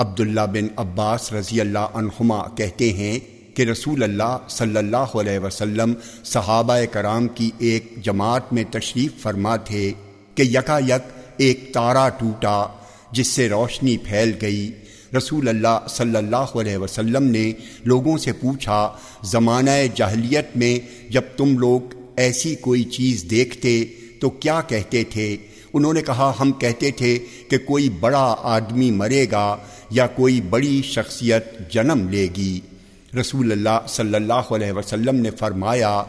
عبداللہ بن عباس رضی اللہ عنہما کہتے ہیں کہ رسول اللہ صلی اللہ علیہ وسلم صحابہ کرام کی ایک جماعت میں تشریف فرما تھے کہ یکا یک ایک تارا ٹوٹا جس سے روشنی پھیل گئی۔ رسول اللہ صلی اللہ علیہ وسلم نے لوگوں سے پوچھا، زمانہ جاہلیت میں جب تم لوگ ایسی کوئی چیز دیکھتے تو کیا کہتے تھے؟ انہوں نے کہا، ہم کہتے تھے کہ کوئی بڑا آدمی مرے گا یا کوئی بڑی شخصیت جنم لے گی۔ رسول اللہ صلی اللہ علیہ وسلم نے فرمایا،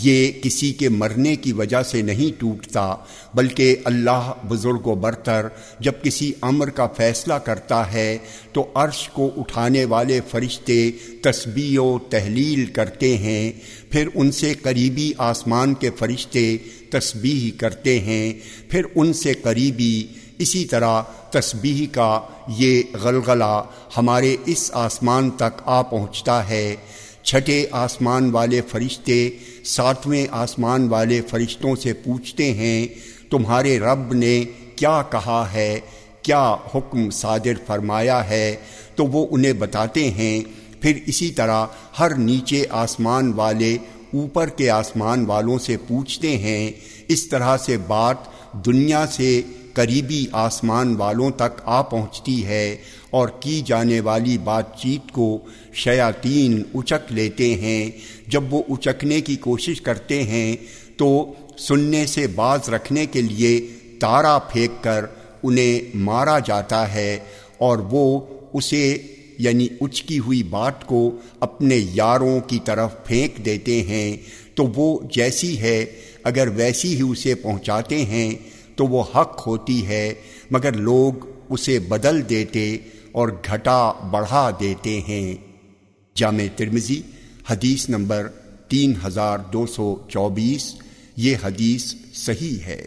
یہ کسی کے مرنے کی وجہ سے نہیں ٹوٹتا، بلکہ اللہ بزرگ و برتر جب کسی امر کا فیصلہ کرتا ہے، تو عرش کو اٹھانے والے فرشتے تسبیح و تحلیل کرتے ہیں۔ پھر ان سے قریبی آسمان کے فرشتے تسبیح کرتے ہیں۔ پھر ان سے قریبی اسی طرح تسبیح کا یہ غلغلہ ہمارے اس آسمان تک آ پہنچتا ہے۔ چھٹے آسمان والے فرشتے ساتویں آسمان والے فرشتوں سے پوچھتے ہیں، تمہارے رب نے کیا کہا ہے؟ کیا حکم صادر فرمایا ہے؟ تو وہ انہیں بتاتے ہیں۔ پھر اسی طرح ہر نیچے آسمان والے اوپر کے آسمان والوں سے پوچھتے ہیں۔ اس طرح سے بات دنیا سے قریبی آسمان والوں تک آ پہنچتی ہے اور کی جانے والی بات چیت کو شیاطین اچک لیتے ہیں۔ جب وہ اچکنے کی کوشش کرتے ہیں تو سننے سے باز رکھنے کے لیے تارا پھینک کر انہیں مارا جاتا ہے اور وہ اسے یعنی اچکی ہوئی بات کو اپنے یاروں کی طرف پھینک دیتے ہیں۔ تو وہ جیسی ہے، اگر ویسی ہی اسے پہنچاتے ہیں تو وہ حق ہوتی ہے، مگر لوگ اسے بدل دیتے اور گھٹا بڑھا دیتے ہیں۔ جامع ترمزی حدیث نمبر تین ہزار دو سو چوبیس، یہ حدیث صحیح ہے۔